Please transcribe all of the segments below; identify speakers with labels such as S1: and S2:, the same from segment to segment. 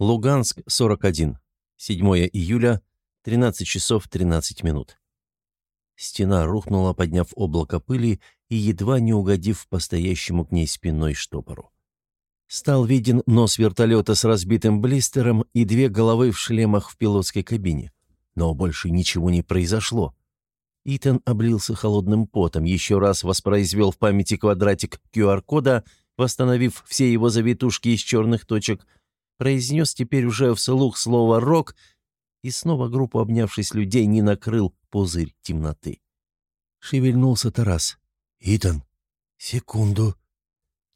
S1: Луганск, 41. 7 июля, 13 часов 13 минут. Стена рухнула, подняв облако пыли и едва не угодив по-стоящему к ней спиной штопору. Стал виден нос вертолета с разбитым блистером и две головы в шлемах в пилотской кабине. Но больше ничего не произошло. Итан облился холодным потом, еще раз воспроизвел в памяти квадратик QR-кода, восстановив все его завитушки из черных точек, произнес теперь уже вслух слово «рок», и снова группу обнявшись людей не накрыл пузырь темноты. Шевельнулся Тарас. «Итан, секунду».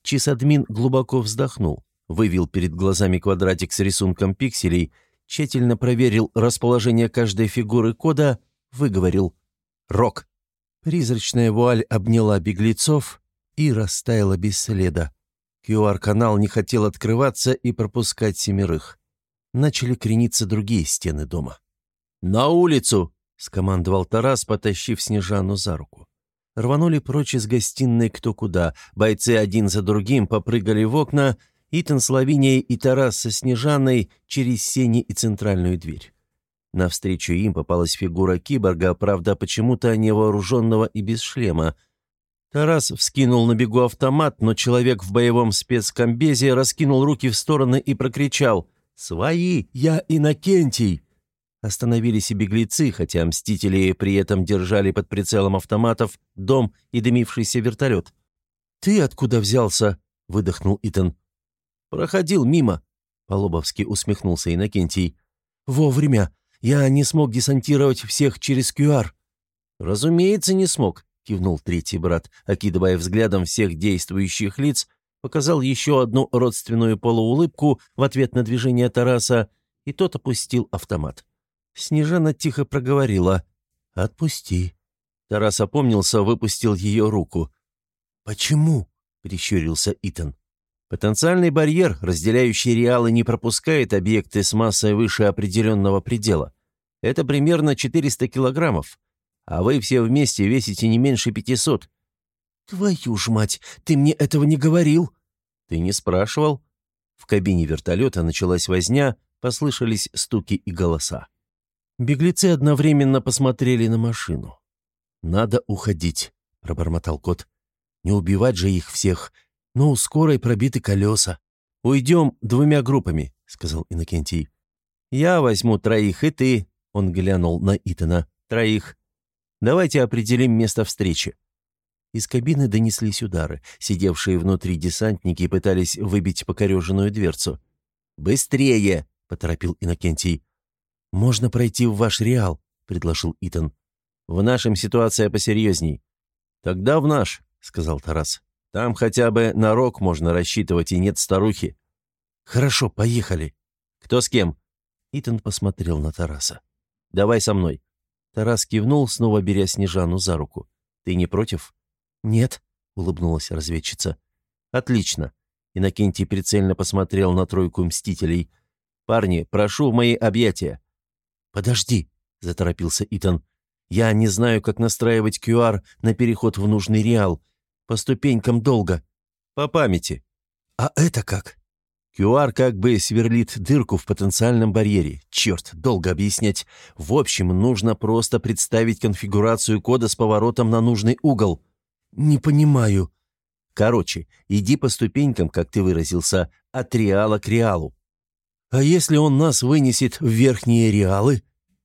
S1: Чисадмин глубоко вздохнул, вывел перед глазами квадратик с рисунком пикселей, тщательно проверил расположение каждой фигуры кода, выговорил «Рок». Призрачная вуаль обняла беглецов и растаяла без следа. QR-канал не хотел открываться и пропускать семерых. Начали крениться другие стены дома. «На улицу!» — скомандовал Тарас, потащив Снежану за руку. Рванули прочь из гостиной кто куда. Бойцы один за другим попрыгали в окна, Итан с Лавинией и Тарас со Снежаной через сени и центральную дверь. Навстречу им попалась фигура киборга, правда, почему-то невооруженного и без шлема. Тарас вскинул на бегу автомат, но человек в боевом спецкомбезе раскинул руки в стороны и прокричал «Свои! Я Иннокентий!» Остановились и беглецы, хотя мстители при этом держали под прицелом автоматов дом и дымившийся вертолет. «Ты откуда взялся?» — выдохнул Итан. «Проходил мимо», — Полобовски усмехнулся Иннокентий. «Вовремя. Я не смог десантировать всех через QR». «Разумеется, не смог», — кивнул третий брат, окидывая взглядом всех действующих лиц, показал еще одну родственную полуулыбку в ответ на движение Тараса, и тот опустил автомат. Снежана тихо проговорила. «Отпусти». Тарас опомнился, выпустил ее руку. «Почему?» — прищурился Итан. «Потенциальный барьер, разделяющий реалы, не пропускает объекты с массой выше определенного предела. Это примерно 400 килограммов. А вы все вместе весите не меньше 500». «Твою ж мать, ты мне этого не говорил!» «Ты не спрашивал?» В кабине вертолета началась возня, послышались стуки и голоса. Беглецы одновременно посмотрели на машину. «Надо уходить», — пробормотал кот. «Не убивать же их всех, но у скорой пробиты колеса». «Уйдем двумя группами», — сказал Иннокентий. «Я возьму троих, и ты», — он глянул на Итана. «Троих. Давайте определим место встречи». Из кабины донеслись удары. Сидевшие внутри десантники пытались выбить покореженную дверцу. «Быстрее!» — поторопил Иннокентий. «Можно пройти в ваш Реал», — предложил Итан. «В нашем ситуация посерьезней». «Тогда в наш», — сказал Тарас. «Там хотя бы на рок можно рассчитывать, и нет старухи». «Хорошо, поехали». «Кто с кем?» Итан посмотрел на Тараса. «Давай со мной». Тарас кивнул, снова беря Снежану за руку. «Ты не против?» «Нет», — улыбнулась разведчица. «Отлично». Иннокентий прицельно посмотрел на тройку мстителей. «Парни, прошу в мои объятия. «Подожди», — заторопился Итан. «Я не знаю, как настраивать QR на переход в нужный реал. По ступенькам долго. По памяти». «А это как?» QR как бы сверлит дырку в потенциальном барьере. Черт, долго объяснять. В общем, нужно просто представить конфигурацию кода с поворотом на нужный угол. Не понимаю. Короче, иди по ступенькам, как ты выразился, от реала к реалу. А если он нас вынесет в верхние реалы?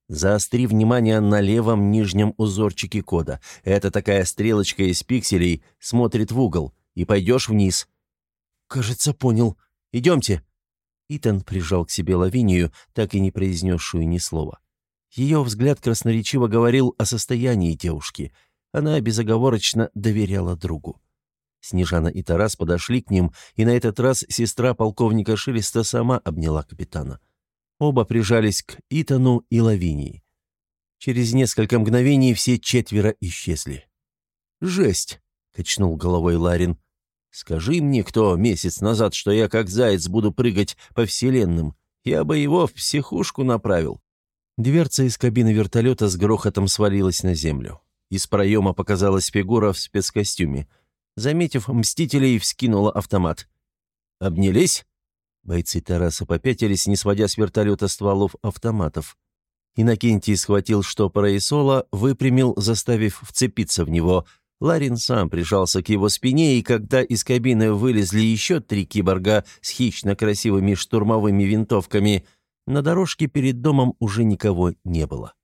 S1: Заостри внимание на левом нижнем узорчике кода. Это такая стрелочка из пикселей, смотрит в угол. И пойдешь вниз. Кажется, понял. Идемте. Итан прижал к себе Лавинию, так и не произнесшую ни слова. Ее взгляд красноречиво говорил о состоянии девушки. Она безоговорочно доверяла другу. Снежана и Тарас подошли к ним, и на этот раз сестра полковника Шелеста сама обняла капитана. Оба прижались к Итану и Лавинии. Через несколько мгновений все четверо исчезли. «Жесть!» — качнул головой Ларин. «Скажи мне, кто месяц назад, что я как заяц буду прыгать по вселенным. Я бы его в психушку направил». Дверца из кабины вертолета с грохотом свалилась на землю. Из проема показалась фигура в спецкостюме. Заметив мстителей, вскинула автомат. «Обнялись?» Бойцы Тараса попятились, не сводя с вертолета стволов автоматов. Иннокентий схватил штопора и соло, выпрямил, заставив вцепиться в него. Ларин сам прижался к его спине, и когда из кабины вылезли еще три киборга с хищно красивыми штурмовыми винтовками, на дорожке перед домом уже никого не было.